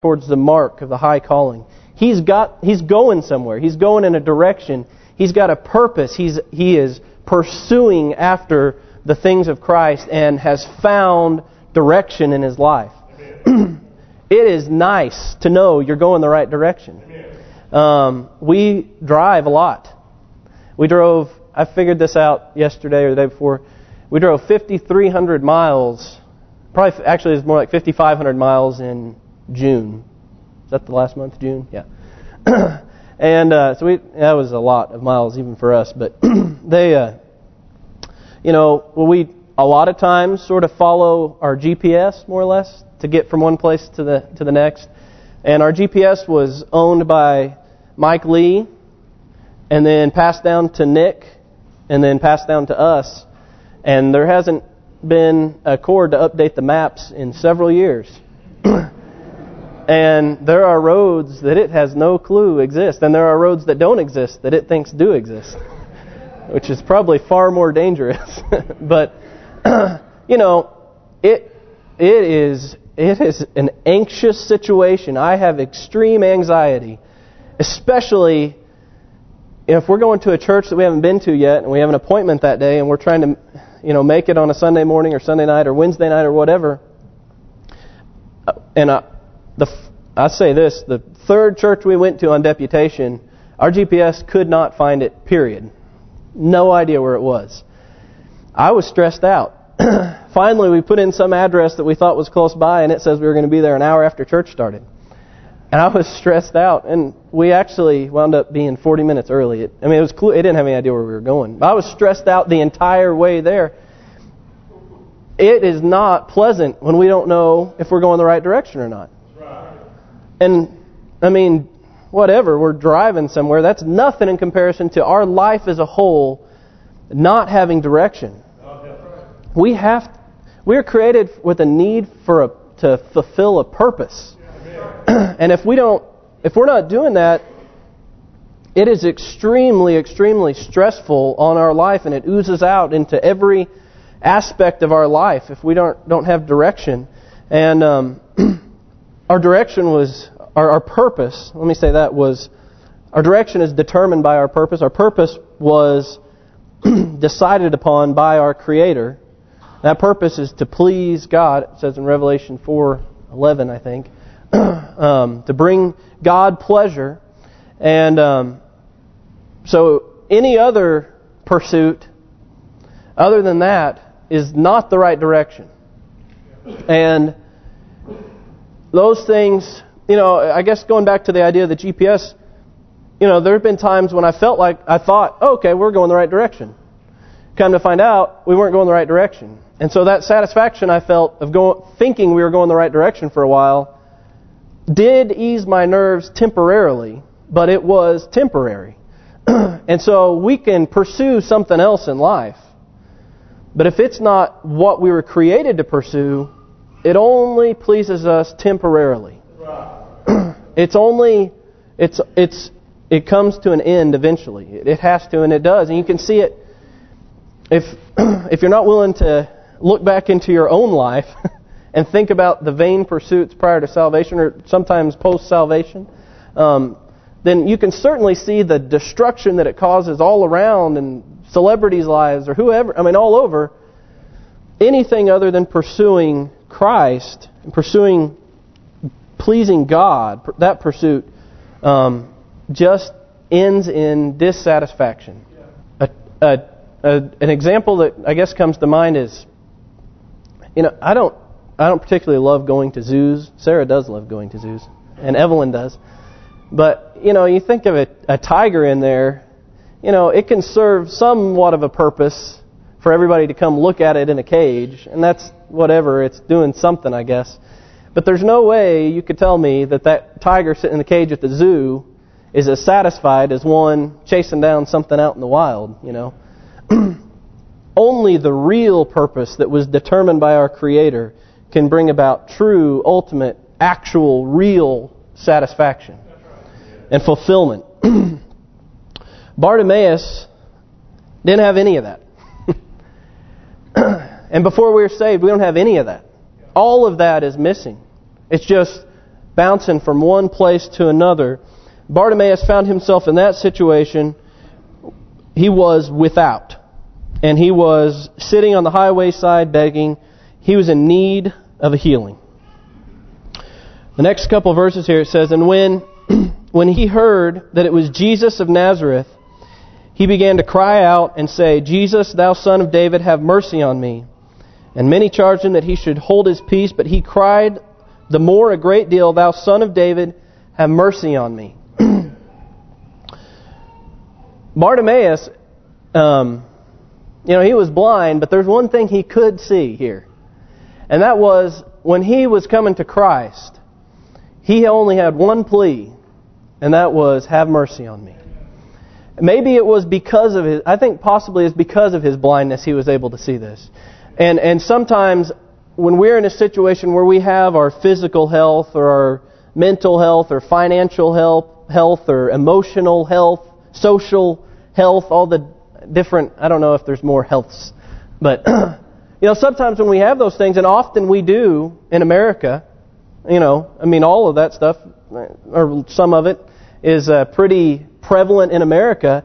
towards the mark of the high calling. He's got he's going somewhere. He's going in a direction. He's got a purpose. He's he is pursuing after the things of Christ and has found direction in his life. it is nice to know you're going the right direction. Um, we drive a lot. We drove, I figured this out yesterday or the day before. We drove 5,300 miles. Probably, actually, it's more like 5,500 miles in June. Is that the last month, June? Yeah. and uh, so we that was a lot of miles even for us. But they, uh, you know, well, we a lot of times sort of follow our GPS more or less to get from one place to the to the next. And our GPS was owned by Mike Lee, and then passed down to Nick, and then passed down to us. And there hasn't been a cord to update the maps in several years. And there are roads that it has no clue exist. And there are roads that don't exist that it thinks do exist. Which is probably far more dangerous. but, you know, it it is it is an anxious situation. I have extreme anxiety. Especially if we're going to a church that we haven't been to yet and we have an appointment that day and we're trying to, you know, make it on a Sunday morning or Sunday night or Wednesday night or whatever. And I, the I say this, the third church we went to on deputation, our GPS could not find it, period. No idea where it was. I was stressed out. Finally, we put in some address that we thought was close by, and it says we were going to be there an hour after church started. And I was stressed out, and we actually wound up being 40 minutes early. It, I mean, it was cool. It didn't have any idea where we were going. I was stressed out the entire way there. It is not pleasant when we don't know if we're going the right direction or not. And, I mean, whatever, we're driving somewhere. That's nothing in comparison to our life as a whole not having direction. We have, we are created with a need for a, to fulfill a purpose. and if we don't, if we're not doing that, it is extremely, extremely stressful on our life, and it oozes out into every aspect of our life if we don't don't have direction. And um, our direction was, our, our purpose, let me say that, was, our direction is determined by our purpose. Our purpose was decided upon by our Creator. That purpose is to please God, it says in Revelation 4:11, I think, um, to bring God pleasure. And um, so any other pursuit other than that is not the right direction. And those things, you know, I guess going back to the idea of the GPS, you know, there have been times when I felt like I thought, oh, okay, we're going the right direction. Come to find out, we weren't going the right direction. And so that satisfaction I felt of going, thinking we were going the right direction for a while did ease my nerves temporarily, but it was temporary. and so we can pursue something else in life. But if it's not what we were created to pursue, it only pleases us temporarily. it's only it's it's it comes to an end eventually. It has to, and it does, and you can see it. If if you're not willing to look back into your own life and think about the vain pursuits prior to salvation, or sometimes post salvation, um, then you can certainly see the destruction that it causes all around in celebrities' lives or whoever. I mean, all over. Anything other than pursuing Christ and pursuing pleasing God, that pursuit um, just ends in dissatisfaction. A, a, a, an example that I guess comes to mind is, you know, I don't I don't particularly love going to zoos. Sarah does love going to zoos, and Evelyn does. But you know, you think of a, a tiger in there, you know, it can serve somewhat of a purpose for everybody to come look at it in a cage, and that's whatever, it's doing something, I guess. But there's no way you could tell me that that tiger sitting in the cage at the zoo is as satisfied as one chasing down something out in the wild, you know. Only the real purpose that was determined by our Creator can bring about true, ultimate, actual, real satisfaction and fulfillment. Bartimaeus didn't have any of that. And before we were saved, we don't have any of that. All of that is missing. It's just bouncing from one place to another. Bartimaeus found himself in that situation. He was without. And he was sitting on the highway side begging. He was in need of a healing. The next couple verses here it says, And when when he heard that it was Jesus of Nazareth, he began to cry out and say, Jesus, thou son of David, have mercy on me. And many charged him that he should hold his peace, but he cried the more a great deal, Thou son of David, have mercy on me. Bartimaeus, um, you know, he was blind, but there's one thing he could see here. And that was when he was coming to Christ, he only had one plea, and that was, have mercy on me. Maybe it was because of his, I think possibly it's because of his blindness he was able to see this. And and sometimes when we're in a situation where we have our physical health or our mental health or financial health, health or emotional health, social health, all the different, I don't know if there's more healths, but you know, sometimes when we have those things, and often we do in America, you know, I mean, all of that stuff, or some of it, is uh, pretty prevalent in America.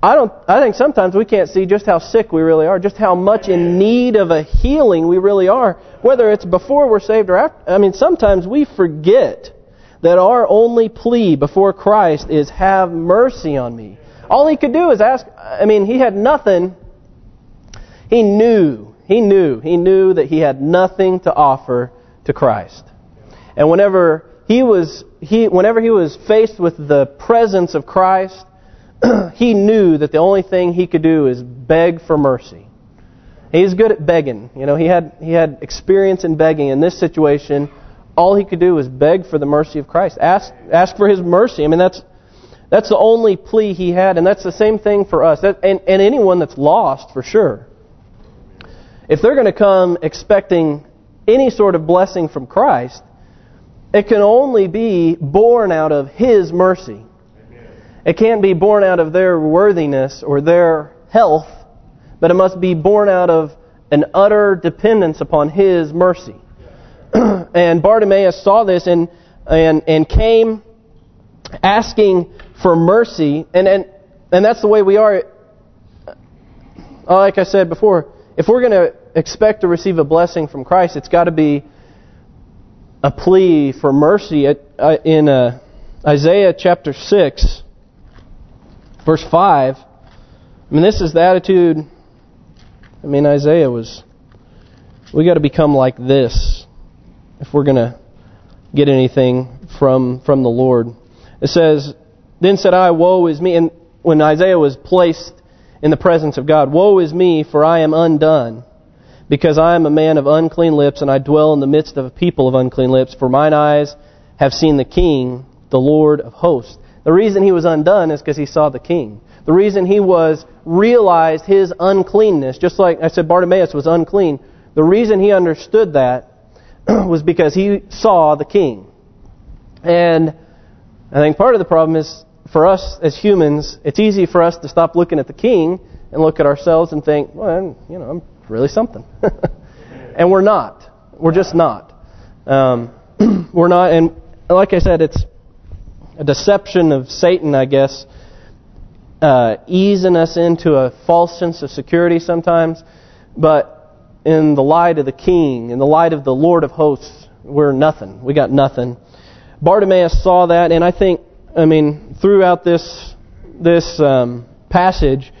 I don't. I think sometimes we can't see just how sick we really are, just how much in need of a healing we really are. Whether it's before we're saved or after. I mean, sometimes we forget that our only plea before Christ is, have mercy on me. All he could do is ask, I mean, he had nothing. He knew, he knew, he knew that he had nothing to offer to Christ. And whenever he was, he, whenever he was faced with the presence of Christ, he knew that the only thing he could do is beg for mercy. He's good at begging. You know, he had he had experience in begging. In this situation, all he could do was beg for the mercy of Christ. Ask ask for his mercy. I mean, that's that's the only plea he had, and that's the same thing for us. That, and, and anyone that's lost, for sure. If they're going to come expecting any sort of blessing from Christ, it can only be born out of His mercy. It can't be born out of their worthiness or their health, but it must be born out of an utter dependence upon His mercy. and Bartimaeus saw this and and and came asking for mercy, and and and that's the way we are. Like I said before, if we're going to expect to receive a blessing from Christ, it's got to be a plea for mercy. Uh, in uh, Isaiah chapter 6, verse 5, I mean, this is the attitude, I mean, Isaiah was, we got to become like this if we're going to get anything from from the Lord. It says, Then said I, Woe is me. And when Isaiah was placed in the presence of God, Woe is me, for I am undone because I am a man of unclean lips, and I dwell in the midst of a people of unclean lips. For mine eyes have seen the King, the Lord of hosts. The reason he was undone is because he saw the King. The reason he was realized his uncleanness, just like I said Bartimaeus was unclean, the reason he understood that was because he saw the King. And I think part of the problem is, for us as humans, it's easy for us to stop looking at the King and look at ourselves and think, well, you know, I'm really something. and we're not. We're just not. Um, we're not, and like I said, it's a deception of Satan, I guess, uh, easing us into a false sense of security sometimes. But in the light of the King, in the light of the Lord of hosts, we're nothing. We got nothing. Bartimaeus saw that, and I think, I mean, throughout this this um, passage,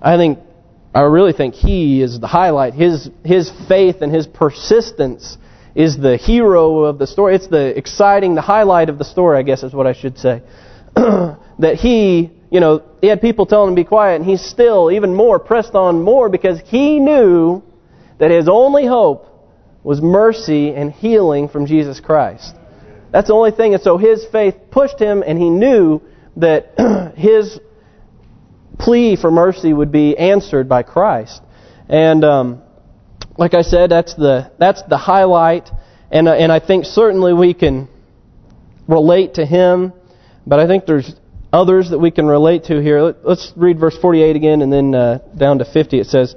I think I really think he is the highlight. His his faith and his persistence is the hero of the story. It's the exciting, the highlight of the story, I guess is what I should say. that he, you know, he had people telling him to be quiet, and he's still even more pressed on more because he knew that his only hope was mercy and healing from Jesus Christ. That's the only thing. And so his faith pushed him, and he knew that his plea for mercy would be answered by Christ. And um, like I said, that's the that's the highlight, and uh, and I think certainly we can relate to him, but I think there's others that we can relate to here. Let's read verse 48 again, and then uh, down to 50. It says,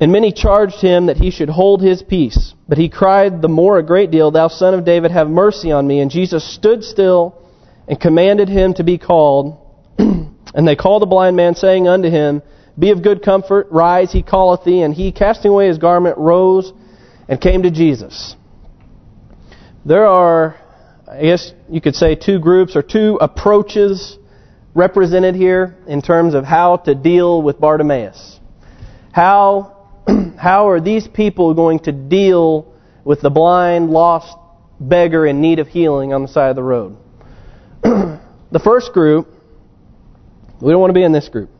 And many charged him that he should hold his peace. But he cried the more a great deal, Thou son of David, have mercy on me. And Jesus stood still and commanded him to be called. and they called the blind man, saying unto him, Be of good comfort, rise, he calleth thee. And he, casting away his garment, rose and came to Jesus. There are, I guess you could say, two groups or two approaches represented here in terms of how to deal with Bartimaeus. How how are these people going to deal with the blind, lost beggar in need of healing on the side of the road? the first group, we don't want to be in this group.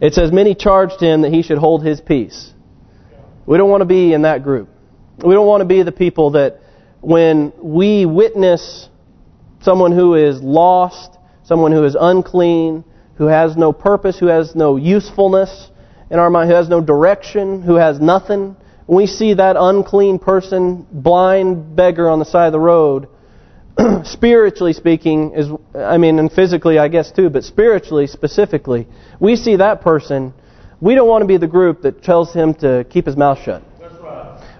It says, many charged him that he should hold his peace. We don't want to be in that group. We don't want to be the people that when we witness someone who is lost, someone who is unclean, who has no purpose, who has no usefulness, in our mind, who has no direction, who has nothing, when we see that unclean person, blind beggar on the side of the road, spiritually speaking, is I mean, and physically I guess too, but spiritually specifically, we see that person, we don't want to be the group that tells him to keep his mouth shut.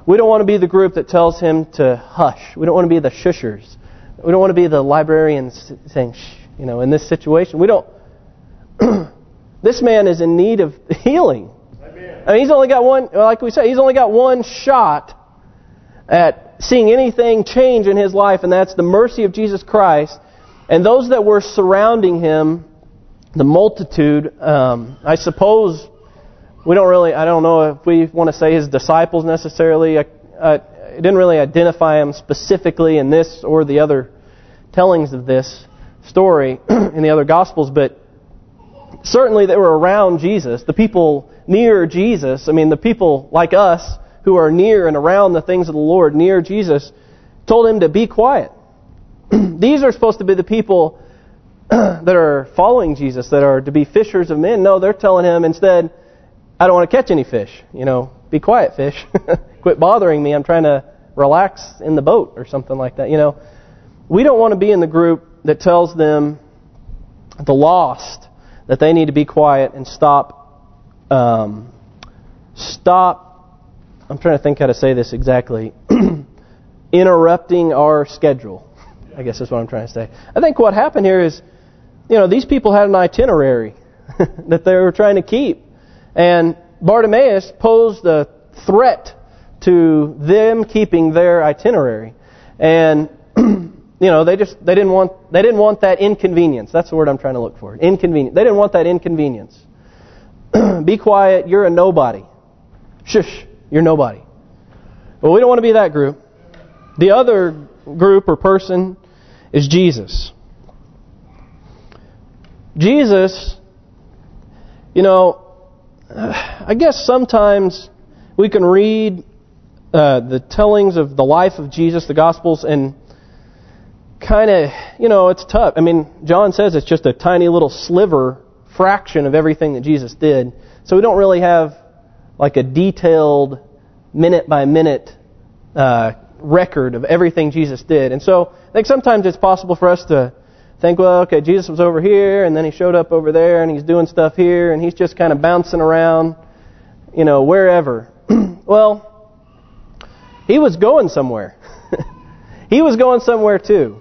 We don't want to be the group that tells him to hush. We don't want to be the shushers. We don't want to be the librarians saying, shh, you know, in this situation. We don't... This man is in need of healing. Amen. I mean, he's only got one, like we said, he's only got one shot at seeing anything change in his life, and that's the mercy of Jesus Christ. And those that were surrounding him, the multitude, um, I suppose, we don't really, I don't know if we want to say his disciples necessarily. I, I didn't really identify him specifically in this or the other tellings of this story in the other Gospels, but certainly they were around Jesus, the people near Jesus, I mean the people like us who are near and around the things of the Lord, near Jesus, told him to be quiet. These are supposed to be the people that are following Jesus, that are to be fishers of men. No, they're telling him instead, I don't want to catch any fish. You know, be quiet, fish. Quit bothering me. I'm trying to relax in the boat or something like that. You know, we don't want to be in the group that tells them the lost that they need to be quiet and stop, um, stop, I'm trying to think how to say this exactly, interrupting our schedule, I guess that's what I'm trying to say. I think what happened here is, you know, these people had an itinerary that they were trying to keep. And Bartimaeus posed a threat to them keeping their itinerary. And you know, they just they didn't want they didn't want that inconvenience. That's the word I'm trying to look for. Inconvenience. They didn't want that inconvenience. be quiet. You're a nobody. Shush. You're nobody. Well, we don't want to be that group. The other group or person is Jesus. Jesus, you know, I guess sometimes we can read uh, the tellings of the life of Jesus, the Gospels, and kind of, you know, it's tough. I mean, John says it's just a tiny little sliver, fraction of everything that Jesus did. So we don't really have like a detailed minute-by-minute uh, record of everything Jesus did. And so I think sometimes it's possible for us to think, well, okay, Jesus was over here, and then he showed up over there, and he's doing stuff here, and he's just kind of bouncing around, you know, wherever. well, he was going somewhere. he was going somewhere too.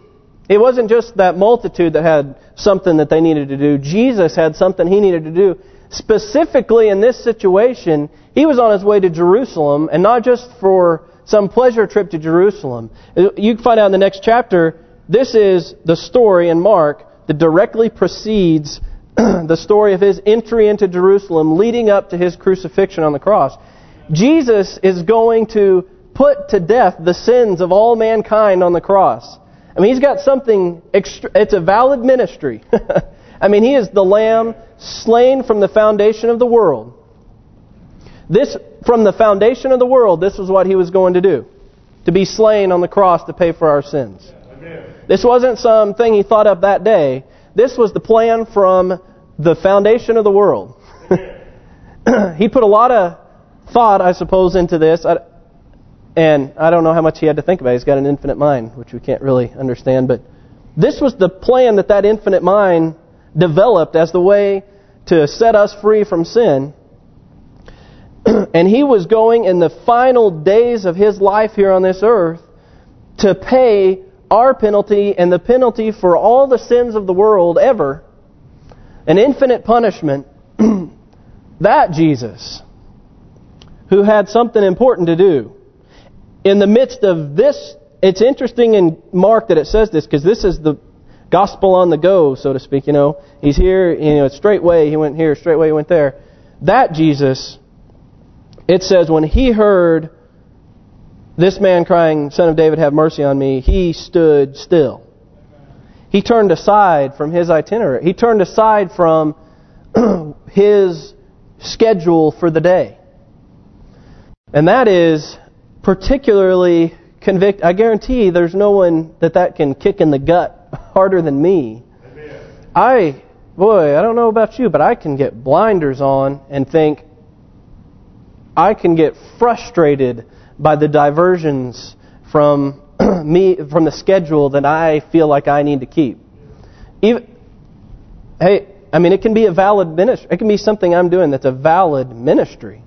It wasn't just that multitude that had something that they needed to do. Jesus had something he needed to do. Specifically in this situation, he was on his way to Jerusalem, and not just for some pleasure trip to Jerusalem. Uh, you can find out in the next chapter, this is the story in Mark that directly precedes the story of his entry into Jerusalem leading up to his crucifixion on the cross. Jesus is going to put to death the sins of all mankind on the cross. I mean, he's got something, it's a valid ministry. I mean, he is the lamb slain from the foundation of the world. This, from the foundation of the world, this was what he was going to do. To be slain on the cross to pay for our sins. This wasn't something he thought up that day. This was the plan from the foundation of the world. he put a lot of thought, I suppose, into this. I, and I don't know how much he had to think about. He's got an infinite mind, which we can't really understand. But this was the plan that that infinite mind developed as the way to set us free from sin. and he was going in the final days of his life here on this earth to pay our penalty and the penalty for all the sins of the world ever, an infinite punishment, that Jesus, who had something important to do, in the midst of this, it's interesting in Mark that it says this, because this is the gospel on the go, so to speak, you know. He's here, you know, straight way, he went here, straight way, he went there. That Jesus, it says when he heard this man crying, Son of David, have mercy on me, he stood still. He turned aside from his itinerary. He turned aside from his schedule for the day. And that is particularly convict. I guarantee there's no one that that can kick in the gut harder than me. I, boy, I don't know about you, but I can get blinders on and think I can get frustrated by the diversions from me from the schedule that I feel like I need to keep. Even, hey, I mean, it can be a valid ministry. It can be something I'm doing that's a valid ministry.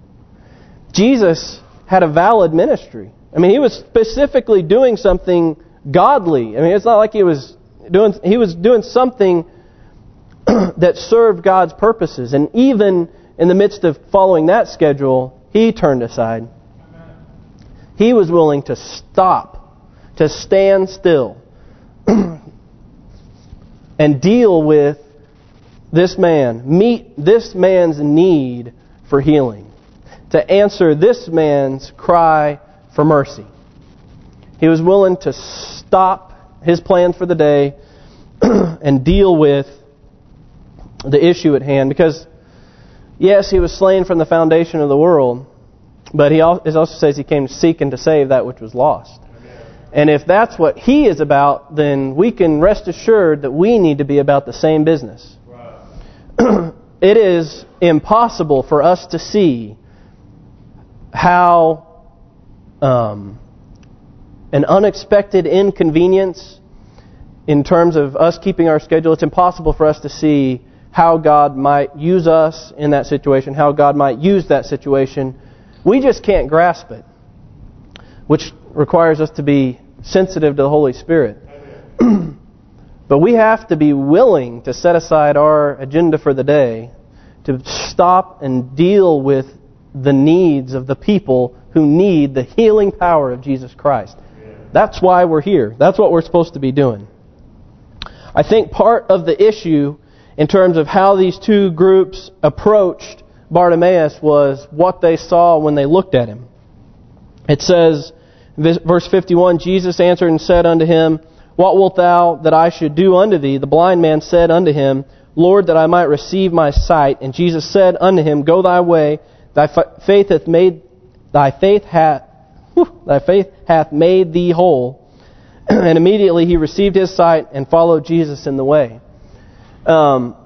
Jesus had a valid ministry. I mean, he was specifically doing something godly. I mean, it's not like he was doing he was doing something that served God's purposes. And even in the midst of following that schedule, he turned aside. He was willing to stop, to stand still, and deal with this man, meet this man's need for healing, to answer this man's cry for mercy. He was willing to stop his plans for the day and deal with the issue at hand. Because, yes, he was slain from the foundation of the world, but he also says he came to seek and to save that which was lost. And if that's what he is about, then we can rest assured that we need to be about the same business. It is impossible for us to see how um, an unexpected inconvenience in terms of us keeping our schedule, it's impossible for us to see how God might use us in that situation, how God might use that situation we just can't grasp it, which requires us to be sensitive to the Holy Spirit. but we have to be willing to set aside our agenda for the day to stop and deal with the needs of the people who need the healing power of Jesus Christ. That's why we're here. That's what we're supposed to be doing. I think part of the issue in terms of how these two groups approached Bartimaeus was what they saw when they looked at him. It says, verse 51, Jesus answered and said unto him, What wilt thou that I should do unto thee? The blind man said unto him, Lord, that I might receive my sight. And Jesus said unto him, Go thy way, thy faith hath made thy faith hath whew, thy faith hath made thee whole. and immediately he received his sight and followed Jesus in the way. Um,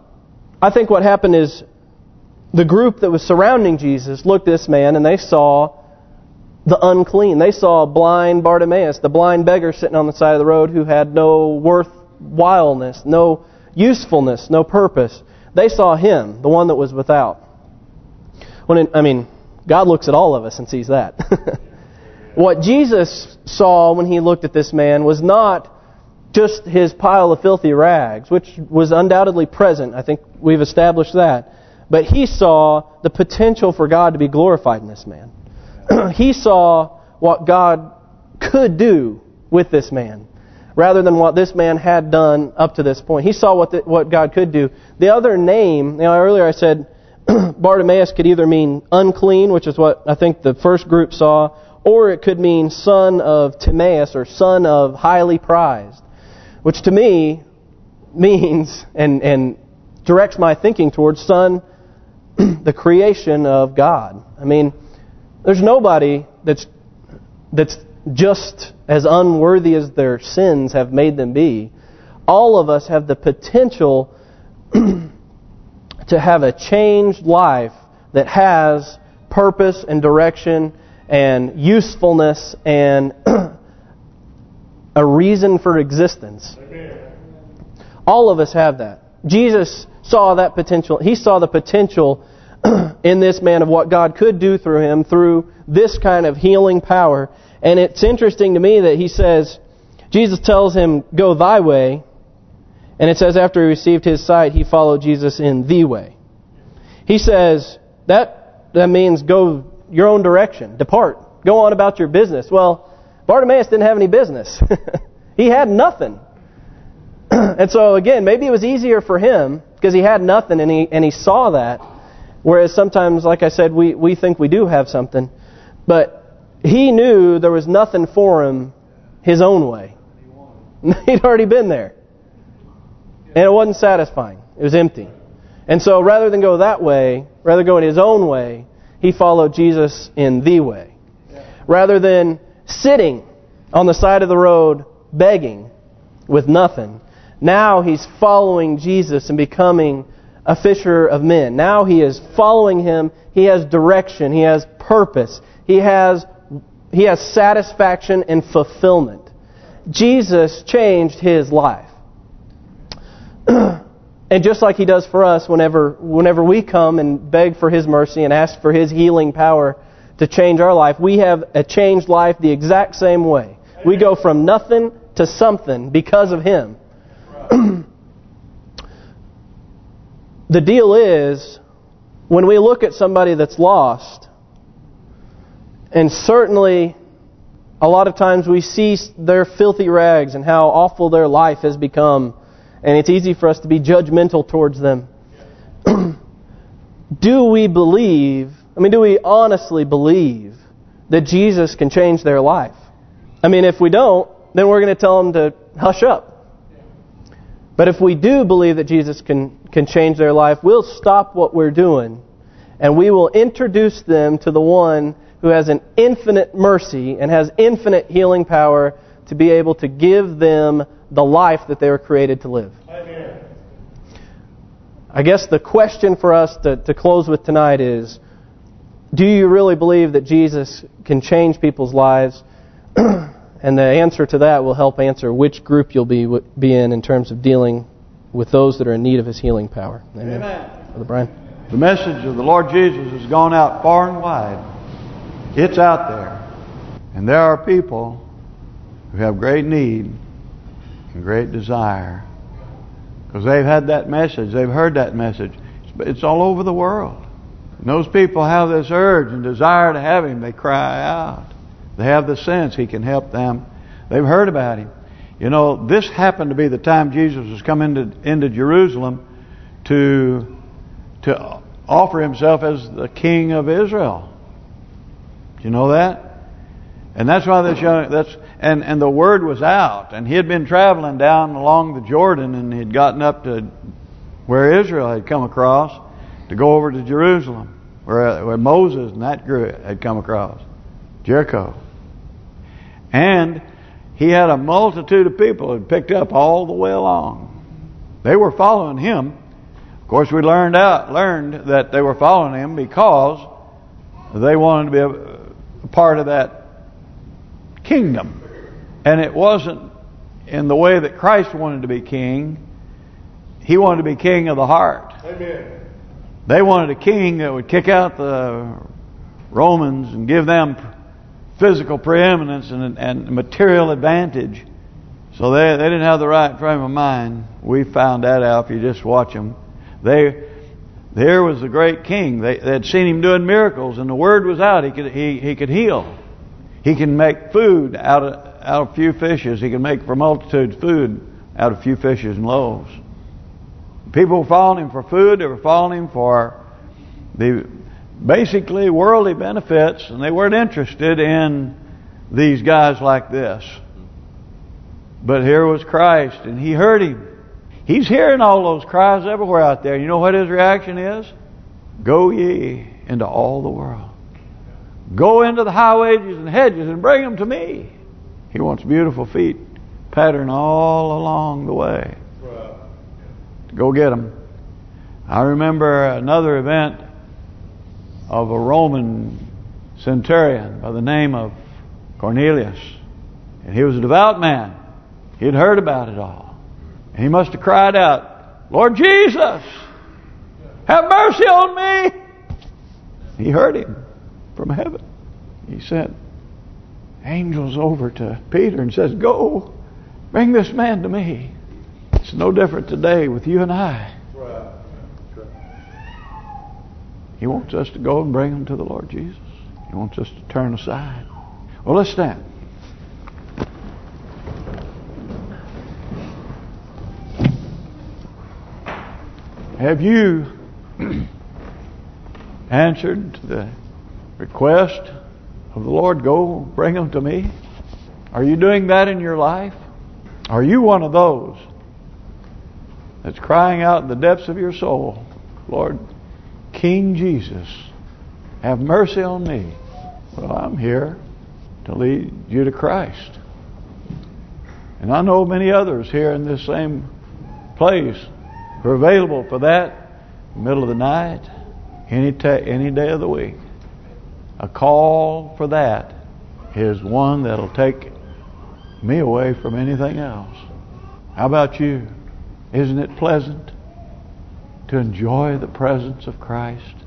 I think what happened is the group that was surrounding Jesus looked at this man and they saw the unclean. They saw blind Bartimaeus, the blind beggar sitting on the side of the road who had no worthwhileness, no usefulness, no purpose. They saw him, the one that was without. When it, I mean, God looks at all of us and sees that. what Jesus saw when he looked at this man was not just his pile of filthy rags, which was undoubtedly present. I think we've established that. But he saw the potential for God to be glorified in this man. he saw what God could do with this man rather than what this man had done up to this point. He saw what the, what God could do. The other name, you know, earlier I said Bartimaeus could either mean unclean, which is what I think the first group saw, or it could mean son of Timaeus or son of highly prized, which to me means and and directs my thinking towards son the creation of God. I mean, there's nobody that's that's just as unworthy as their sins have made them be. All of us have the potential to have a changed life that has purpose and direction and usefulness and a reason for existence. All of us have that. Jesus saw that potential. He saw the potential in this man of what God could do through him through this kind of healing power. And it's interesting to me that he says, Jesus tells him, go thy way. And it says after he received his sight, he followed Jesus in the way. He says, that, that means go your own direction. Depart. Go on about your business. Well, Bartimaeus didn't have any business. he had nothing. and so again, maybe it was easier for him because he had nothing and he and he saw that. Whereas sometimes, like I said, we, we think we do have something. But he knew there was nothing for him his own way. He'd already been there. And it wasn't satisfying. It was empty. And so rather than go that way, rather go in his own way, he followed Jesus in the way. Rather than sitting on the side of the road begging with nothing, now he's following Jesus and becoming a fisher of men. Now he is following him. He has direction. He has purpose. He has he has satisfaction and fulfillment. Jesus changed his life. and just like he does for us whenever whenever we come and beg for his mercy and ask for his healing power to change our life, we have a changed life the exact same way. We go from nothing to something because of him. the deal is, when we look at somebody that's lost, and certainly a lot of times we see their filthy rags and how awful their life has become, and it's easy for us to be judgmental towards them. do we believe, I mean, do we honestly believe that Jesus can change their life? I mean, if we don't, then we're going to tell them to hush up. But if we do believe that Jesus can, can change their life, we'll stop what we're doing and we will introduce them to the one who has an infinite mercy and has infinite healing power to be able to give them the life that they were created to live. Amen. I guess the question for us to, to close with tonight is, do you really believe that Jesus can change people's lives? And the answer to that will help answer which group you'll be be in in terms of dealing with those that are in need of His healing power. Amen. Amen. Brother Brian. The message of the Lord Jesus has gone out far and wide. It's out there. And there are people who have great need and great desire. Because they've had that message. They've heard that message. It's all over the world. And those people have this urge and desire to have Him. They cry out. They have the sense He can help them. They've heard about Him. You know, this happened to be the time Jesus was coming into, into Jerusalem to to offer Himself as the King of Israel. Do you know that? And that's why this young that's and and the word was out, and he had been traveling down along the Jordan, and he'd gotten up to where Israel had come across to go over to Jerusalem, where where Moses and that group had come across, Jericho. And he had a multitude of people who picked up all the way along. They were following him. Of course, we learned out learned that they were following him because they wanted to be a part of that kingdom. And it wasn't in the way that Christ wanted to be king. He wanted to be king of the heart. Amen. They wanted a king that would kick out the Romans and give them physical preeminence and, and material advantage. So they they didn't have the right frame of mind. We found that out if you just watch them. They there was the great king. They, they had seen him doing miracles, and the word was out. He could he he could heal. He can make food out of out of few fishes. He can make for multitudes food out of few fishes and loaves. People were following him for food. They were following him for the basically worldly benefits, and they weren't interested in these guys like this. But here was Christ, and he heard him. He's hearing all those cries everywhere out there. You know what his reaction is? Go ye into all the world. Go into the highways and hedges and bring them to me. He wants beautiful feet pattern all along the way. Go get them. I remember another event of a Roman centurion by the name of Cornelius. And he was a devout man. He had heard about it all. And he must have cried out, Lord Jesus, have mercy on me, He heard him from heaven. He sent angels over to Peter and says, Go, bring this man to me. It's no different today with you and I. He wants us to go and bring them to the Lord Jesus. He wants us to turn aside. Well, let's stand. Have you answered the request of the Lord, go bring them to me? Are you doing that in your life? Are you one of those that's crying out in the depths of your soul, Lord, King Jesus, have mercy on me. Well, I'm here to lead you to Christ. And I know many others here in this same place who are available for that middle of the night, any any day of the week. A call for that is one that'll take me away from anything else. How about you? Isn't it pleasant to enjoy the presence of Christ?